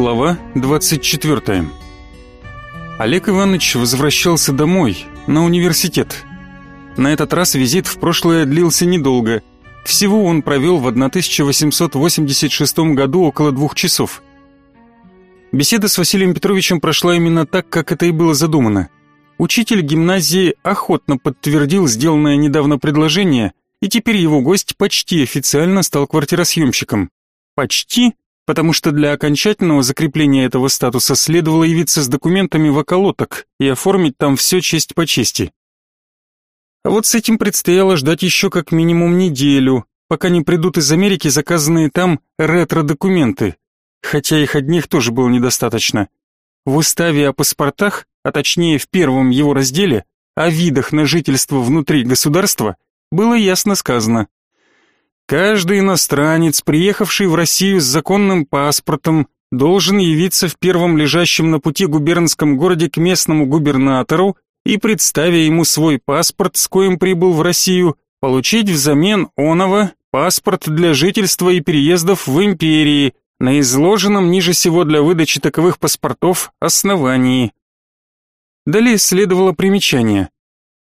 Глава 24. Олег Иванович возвращался домой, на университет. На этот раз визит в прошлое длился недолго. Всего он провел в 1886 году около двух часов. Беседа с Василием Петровичем прошла именно так, как это и было задумано. Учитель гимназии охотно подтвердил сделанное недавно предложение, и теперь его гость почти официально стал квартиросъемщиком. Почти, потому что для окончательного закрепления этого статуса следовало явиться с документами в околоток и оформить там все честь по чести. А вот с этим предстояло ждать еще как минимум неделю, пока не придут из Америки заказанные там ретро-документы, хотя их одних тоже было недостаточно. В уставе о паспортах, а точнее в первом его разделе, о видах на жительство внутри государства, было ясно сказано. Каждый иностранец, приехавший в Россию с законным паспортом, должен явиться в первом лежащем на пути губернском городе к местному губернатору и, представя ему свой паспорт, с коим прибыл в Россию, получить взамен оного паспорт для жительства и переездов в империи на изложенном ниже всего для выдачи таковых паспортов основании. Далее следовало примечание.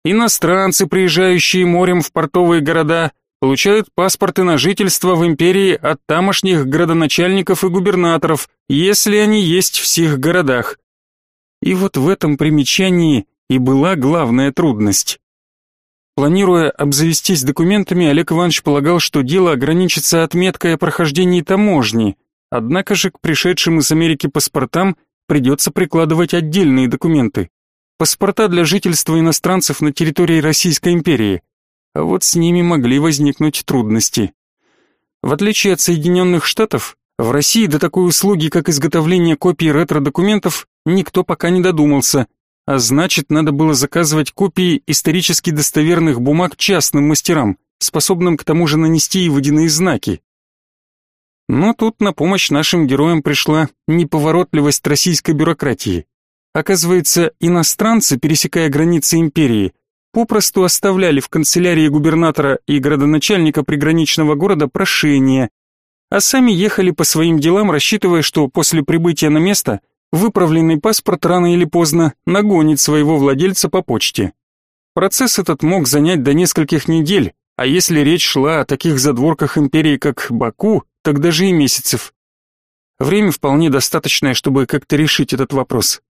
Иностранцы, приезжающие морем в портовые города, получают паспорты на жительство в империи от тамошних градоначальников и губернаторов, если они есть в сих городах. И вот в этом примечании и была главная трудность. Планируя обзавестись документами, Олег Иванович полагал, что дело ограничится отметкой о прохождении таможни, однако же к пришедшим из Америки паспортам придется прикладывать отдельные документы. Паспорта для жительства иностранцев на территории Российской империи – а вот с ними могли возникнуть трудности. В отличие от Соединенных Штатов, в России до такой услуги, как изготовление копий ретро-документов, никто пока не додумался, а значит, надо было заказывать копии исторически достоверных бумаг частным мастерам, способным к тому же нанести и водяные знаки. Но тут на помощь нашим героям пришла неповоротливость российской бюрократии. Оказывается, иностранцы, пересекая границы империи, попросту оставляли в канцелярии губернатора и градоначальника приграничного города прошение, а сами ехали по своим делам, рассчитывая, что после прибытия на место выправленный паспорт рано или поздно нагонит своего владельца по почте. Процесс этот мог занять до нескольких недель, а если речь шла о таких задворках империи, как Баку, так даже и месяцев. Время вполне достаточное, чтобы как-то решить этот вопрос.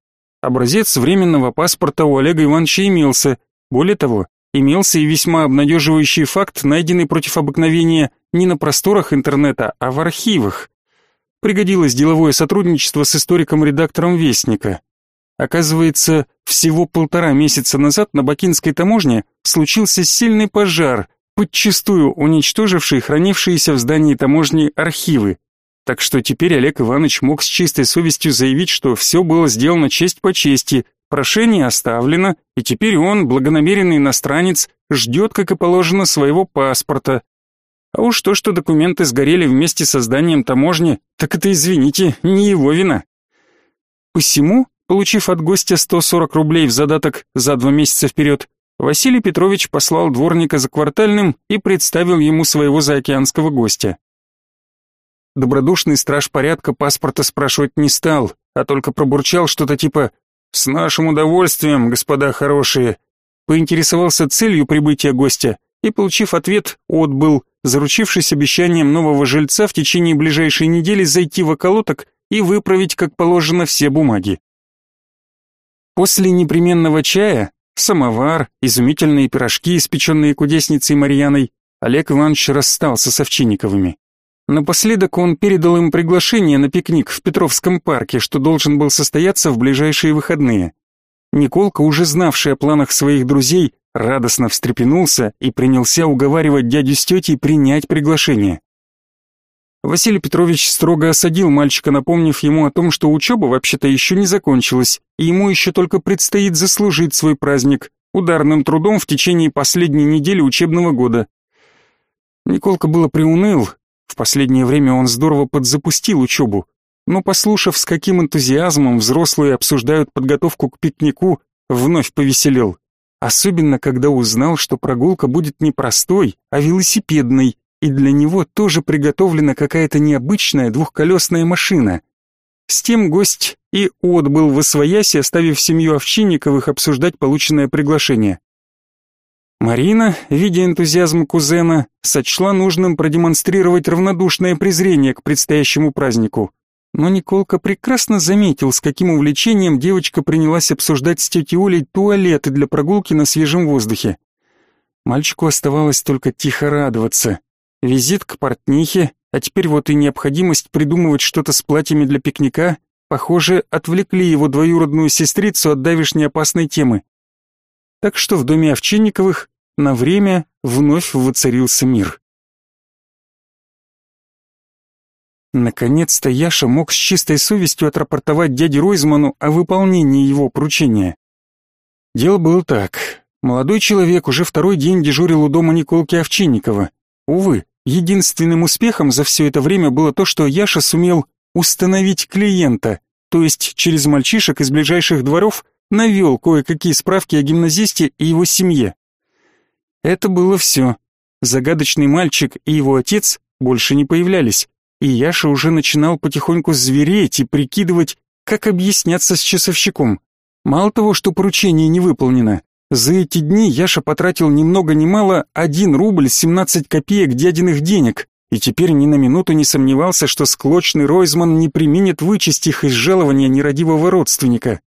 Образец временного паспорта у Олега Ивановича имелся, более того, имелся и весьма обнадеживающий факт, найденный против обыкновения не на просторах интернета, а в архивах. Пригодилось деловое сотрудничество с историком-редактором Вестника. Оказывается, всего полтора месяца назад на Бакинской таможне случился сильный пожар, подчистую уничтоживший хранившиеся в здании таможни архивы. Так что теперь Олег Иванович мог с чистой совестью заявить, что все было сделано честь по чести, Прошение оставлено, и теперь он, благонамеренный иностранец, ждет, как и положено, своего паспорта. А уж то, что документы сгорели вместе с созданием таможни, так это, извините, не его вина. Посему, получив от гостя 140 рублей в задаток за два месяца вперед, Василий Петрович послал дворника за квартальным и представил ему своего заокеанского гостя. Добродушный страж порядка паспорта спрашивать не стал, а только пробурчал что-то типа «С нашим удовольствием, господа хорошие», поинтересовался целью прибытия гостя и, получив ответ, отбыл, заручившись обещанием нового жильца в течение ближайшей недели зайти в околоток и выправить, как положено, все бумаги. После непременного чая, самовар, изумительные пирожки, испеченные кудесницей Марьяной, Олег Иванович расстался с Овчинниковыми. Напоследок он передал им приглашение на пикник в Петровском парке, что должен был состояться в ближайшие выходные. Николка, уже знавший о планах своих друзей, радостно встрепенулся и принялся уговаривать дядю с тетей принять приглашение. Василий Петрович строго осадил мальчика, напомнив ему о том, что учеба вообще-то еще не закончилась, и ему еще только предстоит заслужить свой праздник ударным трудом в течение последней недели учебного года. Николка было приуныл, в последнее время он здорово подзапустил учебу, но послушав, с каким энтузиазмом взрослые обсуждают подготовку к пикнику, вновь повеселел. Особенно, когда узнал, что прогулка будет не простой, а велосипедной, и для него тоже приготовлена какая-то необычная двухколесная машина. С тем гость и отбыл в освояси, оставив семью Овчинниковых обсуждать полученное приглашение. Марина, видя энтузиазм кузена, сочла нужным продемонстрировать равнодушное презрение к предстоящему празднику. Но Николка прекрасно заметил, с каким увлечением девочка принялась обсуждать с тетей Олей туалеты для прогулки на свежем воздухе. Мальчику оставалось только тихо радоваться. Визит к портнихе, а теперь вот и необходимость придумывать что-то с платьями для пикника, похоже, отвлекли его двоюродную сестрицу от давешней опасной темы. Так что в доме Овчинниковых на время вновь воцарился мир. Наконец-то Яша мог с чистой совестью отрапортовать дяде Ройзману о выполнении его поручения. Дело было так. Молодой человек уже второй день дежурил у дома Николки Овчинникова. Увы, единственным успехом за все это время было то, что Яша сумел установить клиента, то есть через мальчишек из ближайших дворов навел кое-какие справки о гимназисте и его семье. Это было все. Загадочный мальчик и его отец больше не появлялись, и Яша уже начинал потихоньку звереть и прикидывать, как объясняться с часовщиком. Мало того, что поручение не выполнено, за эти дни Яша потратил ни много ни мало 1 рубль 17 копеек дядиных денег, и теперь ни на минуту не сомневался, что склочный Ройзман не применит вычесть их из жалования нерадивого родственника.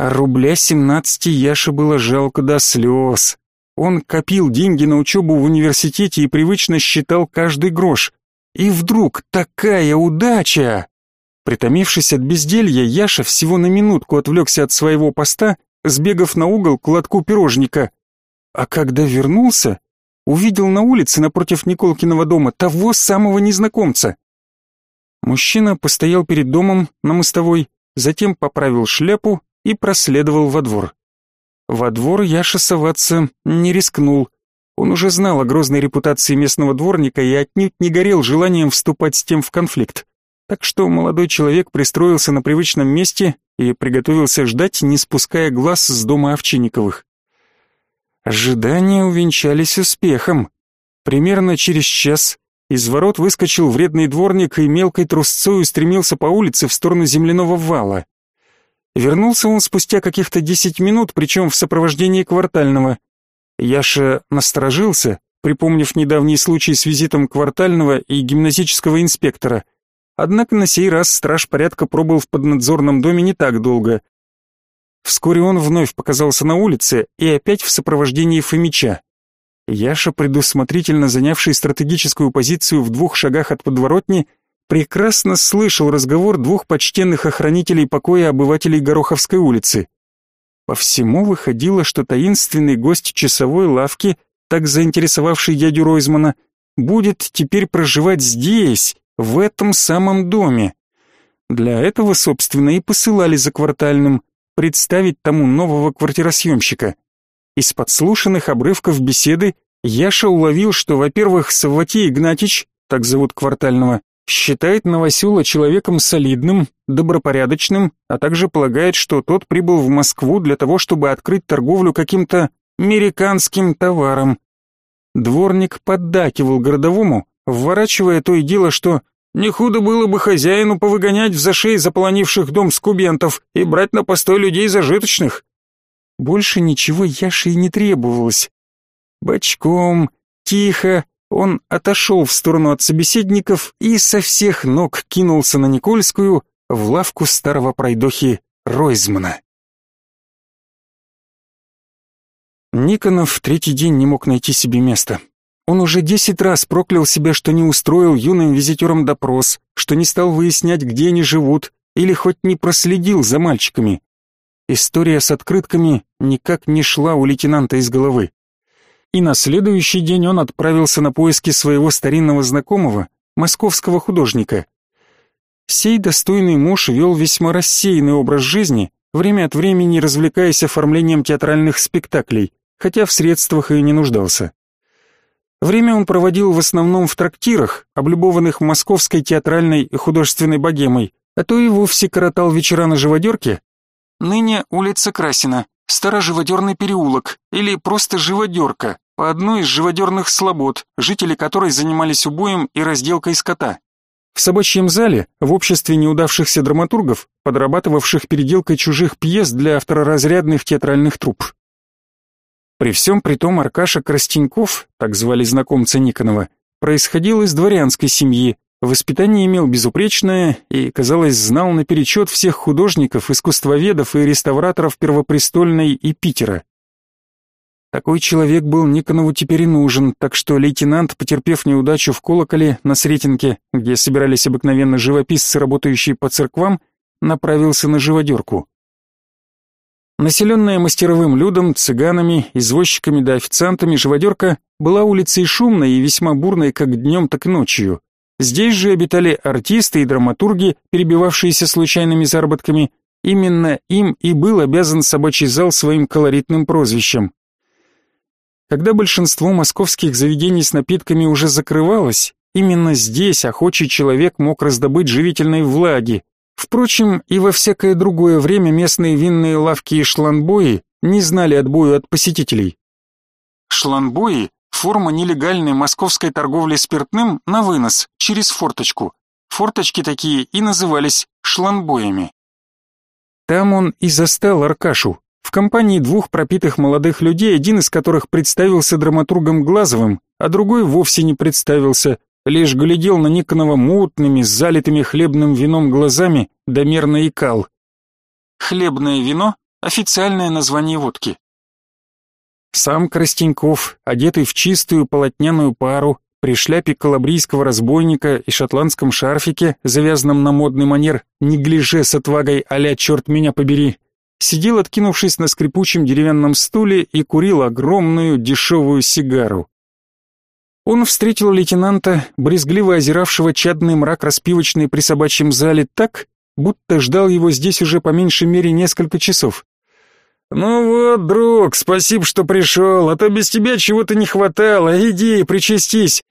А рубля 17 Яше было жалко до слез. Он копил деньги на учебу в университете и привычно считал каждый грош. И вдруг такая удача! Притомившись от безделья, Яша всего на минутку отвлекся от своего поста сбегав на угол к лотку пирожника. А когда вернулся, увидел на улице напротив Николкиного дома того самого незнакомца. Мужчина постоял перед домом на мостовой, затем поправил шляпу и проследовал во двор. Во двор Яша соваться не рискнул. Он уже знал о грозной репутации местного дворника и отнюдь не горел желанием вступать с тем в конфликт. Так что молодой человек пристроился на привычном месте и приготовился ждать, не спуская глаз с дома Овчинниковых. Ожидания увенчались успехом. Примерно через час из ворот выскочил вредный дворник и мелкой трусцой устремился по улице в сторону земляного вала. Вернулся он спустя каких-то десять минут, причем в сопровождении квартального. Яша насторожился, припомнив недавний случай с визитом квартального и гимназического инспектора — Однако на сей раз страж порядка пробыл в поднадзорном доме не так долго. Вскоре он вновь показался на улице и опять в сопровождении Фомича. Яша, предусмотрительно занявший стратегическую позицию в двух шагах от подворотни, прекрасно слышал разговор двух почтенных охранителей покоя обывателей Гороховской улицы. По всему выходило, что таинственный гость часовой лавки, так заинтересовавший дядю Ройзмана, будет теперь проживать здесь, в этом самом доме. Для этого, собственно, и посылали за квартальным, представить тому нового квартиросъемщика. Из подслушанных обрывков беседы Яша уловил, что, во-первых, Савватий Игнатьич, так зовут квартального, считает Новосюла человеком солидным, добропорядочным, а также полагает, что тот прибыл в Москву для того, чтобы открыть торговлю каким-то американским товаром. Дворник поддакивал городовому, вворачивая то и дело, что не худо было бы хозяину повыгонять в зашей заполонивших дом скубентов и брать на постой людей зажиточных. Больше ничего Яше и не требовалось. Бочком, тихо, он отошел в сторону от собеседников и со всех ног кинулся на Никольскую в лавку старого пройдохи Ройзмана. Никонов третий день не мог найти себе места. Он уже десять раз проклял себя, что не устроил юным визитерам допрос, что не стал выяснять, где они живут, или хоть не проследил за мальчиками. История с открытками никак не шла у лейтенанта из головы. И на следующий день он отправился на поиски своего старинного знакомого, московского художника. Сей достойный муж вел весьма рассеянный образ жизни, время от времени развлекаясь оформлением театральных спектаклей, хотя в средствах и не нуждался. Время он проводил в основном в трактирах, облюбованных московской театральной и художественной богемой, а то и вовсе коротал вечера на живодерке. Ныне улица Красина, Староживодерный переулок или просто живодерка, по одной из живодерных слобод, жители которой занимались убоем и разделкой скота. В собачьем зале, в обществе неудавшихся драматургов, подрабатывавших переделкой чужих пьес для второразрядных театральных труп. При всем при том Аркаша Крастеньков, так звали знакомца Никонова, происходил из дворянской семьи, воспитание имел безупречное и, казалось, знал наперечет всех художников, искусствоведов и реставраторов Первопрестольной и Питера. Такой человек был Никонову теперь и нужен, так что лейтенант, потерпев неудачу в колоколе на Сретенке, где собирались обыкновенно живописцы, работающие по церквам, направился на живодерку. Населенная мастеровым людом, цыганами, извозчиками да официантами, живодерка была улицей шумной и весьма бурной как днем, так и ночью. Здесь же обитали артисты и драматурги, перебивавшиеся случайными заработками. Именно им и был обязан собачий зал своим колоритным прозвищем. Когда большинство московских заведений с напитками уже закрывалось, именно здесь охочий человек мог раздобыть живительной влаги. Впрочем, и во всякое другое время местные винные лавки и шланбои не знали отбою от посетителей. Шланбои – форма нелегальной московской торговли спиртным на вынос, через форточку. Форточки такие и назывались шланбоями. Там он и застал Аркашу, в компании двух пропитых молодых людей, один из которых представился драматургом Глазовым, а другой вовсе не представился, лишь глядел на Никонова мутными, залитыми хлебным вином глазами, да мерно икал. Хлебное вино — официальное название водки. Сам Крастеньков, одетый в чистую полотняную пару, при шляпе калабрийского разбойника и шотландском шарфике, завязанном на модный манер, неглиже с отвагой а-ля «черт меня побери», сидел, откинувшись на скрипучем деревянном стуле и курил огромную дешевую сигару. Он встретил лейтенанта, брезгливо озиравшего чадный мрак распивочной при собачьем зале так, будто ждал его здесь уже по меньшей мере несколько часов. «Ну вот, друг, спасибо, что пришел, а то без тебя чего-то не хватало, иди, причастись.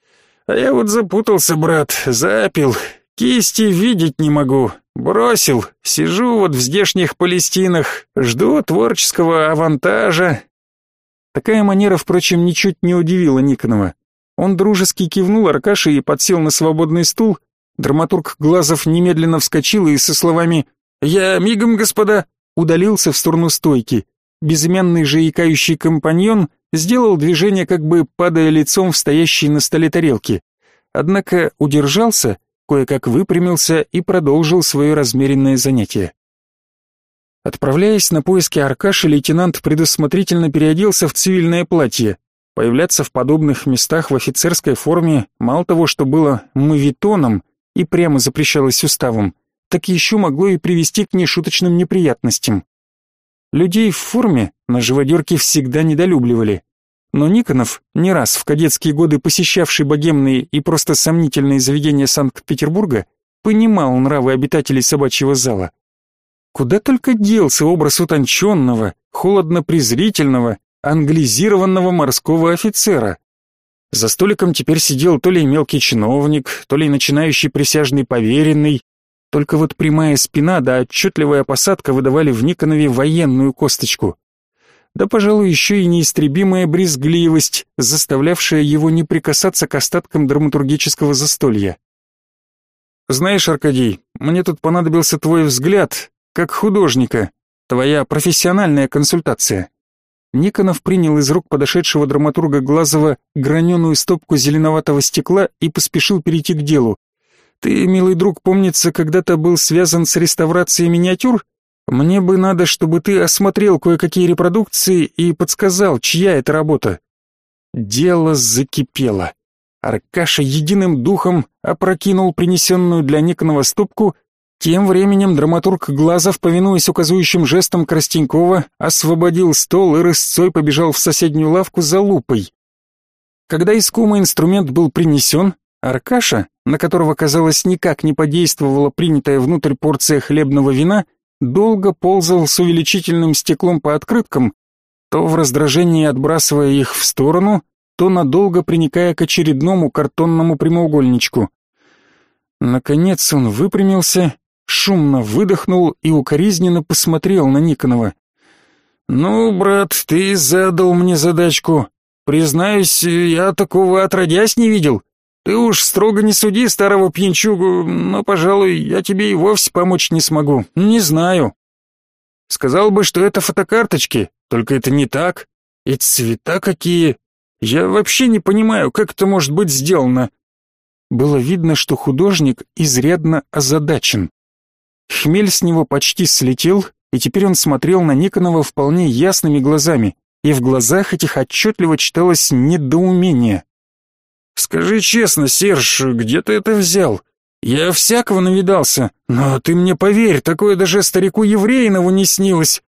А я вот запутался, брат, запил, кисти видеть не могу, Бросил, сижу вот в здешних Палестинах, жду творческого авантажа. Такая манера, впрочем, ничуть не удивила Никонова. Он дружески кивнул Аркаше и подсел на свободный стул. Драматург Глазов немедленно вскочил и со словами «Я мигом, господа!» Удалился в сторону стойки. Безымянный же икающий компаньон сделал движение, как бы падая лицом в стоящие на столе тарелки. Однако удержался кое-как выпрямился и продолжил свое размеренное занятие. Отправляясь на поиски Аркаши, лейтенант предусмотрительно переоделся в цивильное платье. Появляться в подобных местах в офицерской форме мало того, что было мавитоном и прямо запрещалось уставом, так еще могло и привести к нешуточным неприятностям. Людей в форме на живодерке всегда недолюбливали. Но Никонов, не раз в кадетские годы посещавший богемные и просто сомнительные заведения Санкт-Петербурга, понимал нравы обитателей собачьего зала. Куда только делся образ утонченного, холодно-презрительного, англизированного морского офицера. За столиком теперь сидел то ли мелкий чиновник, то ли начинающий присяжный поверенный, только вот прямая спина да отчетливая посадка выдавали в Никонове военную косточку да, пожалуй, еще и неистребимая брезгливость, заставлявшая его не прикасаться к остаткам драматургического застолья. «Знаешь, Аркадий, мне тут понадобился твой взгляд, как художника, твоя профессиональная консультация». Никонов принял из рук подошедшего драматурга Глазова граненую стопку зеленоватого стекла и поспешил перейти к делу. «Ты, милый друг, помнится, когда-то был связан с реставрацией миниатюр?» Мне бы надо, чтобы ты осмотрел кое-какие репродукции и подсказал, чья это работа. Дело закипело. Аркаша единым духом опрокинул принесенную для Никонова ступку. Тем временем драматург Глазов, повинуясь указующим жестом Крастенькова, освободил стол и рысцой побежал в соседнюю лавку за лупой. Когда искомый инструмент был принесен, Аркаша, на которого, казалось, никак не подействовала принятая внутрь порция хлебного вина, долго ползал с увеличительным стеклом по открыткам, то в раздражении отбрасывая их в сторону, то надолго приникая к очередному картонному прямоугольничку. Наконец он выпрямился, шумно выдохнул и укоризненно посмотрел на Никонова. «Ну, брат, ты задал мне задачку. Признаюсь, я такого отродясь не видел. Ты уж строго не суди старого пьянчугу, но, пожалуй, я тебе и вовсе помочь не смогу. Не знаю. Сказал бы, что это фотокарточки, только это не так. И цвета какие. Я вообще не понимаю, как это может быть сделано. Было видно, что художник изрядно озадачен. Хмель с него почти слетел, и теперь он смотрел на Никонова вполне ясными глазами, и в глазах этих отчетливо читалось недоумение. «Скажи честно, Серж, где ты это взял? Я всякого навидался, но ты мне поверь, такое даже старику Евреинову не снилось».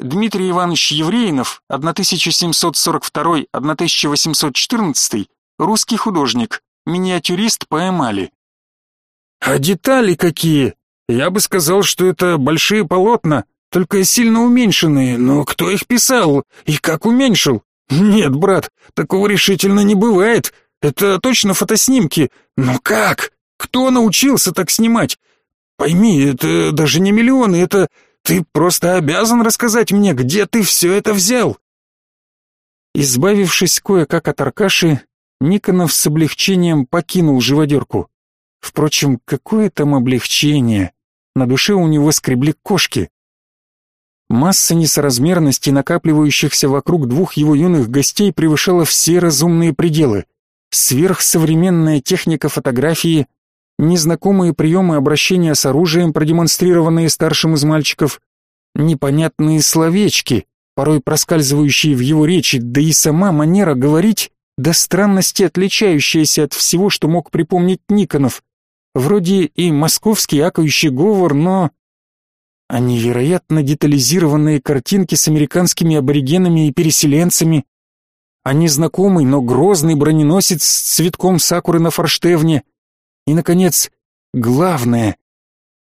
Дмитрий Иванович Евреинов, 1742-1814, русский художник, миниатюрист по эмали. «А детали какие? Я бы сказал, что это большие полотна, только сильно уменьшенные, но кто их писал и как уменьшил? Нет, брат, такого решительно не бывает. Это точно фотоснимки. Но как? Кто научился так снимать? Пойми, это даже не миллионы, это... Ты просто обязан рассказать мне, где ты все это взял. Избавившись кое-как от Аркаши, Никонов с облегчением покинул живодерку. Впрочем, какое там облегчение? На душе у него скребли кошки. Масса несоразмерностей, накапливающихся вокруг двух его юных гостей, превышала все разумные пределы. Сверхсовременная техника фотографии, незнакомые приемы обращения с оружием, продемонстрированные старшим из мальчиков, непонятные словечки, порой проскальзывающие в его речи, да и сама манера говорить, до странности отличающаяся от всего, что мог припомнить Никонов. Вроде и московский акающий говор, но... А невероятно детализированные картинки с американскими аборигенами и переселенцами, а незнакомый, но грозный броненосец с цветком сакуры на форштевне. И, наконец, главное.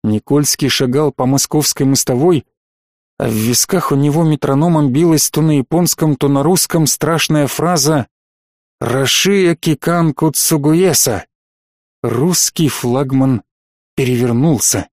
Никольский шагал по московской мостовой, а в висках у него метрономом билась то на японском, то на русском страшная фраза «Рашия Кикан Куцугуеса». Русский флагман перевернулся.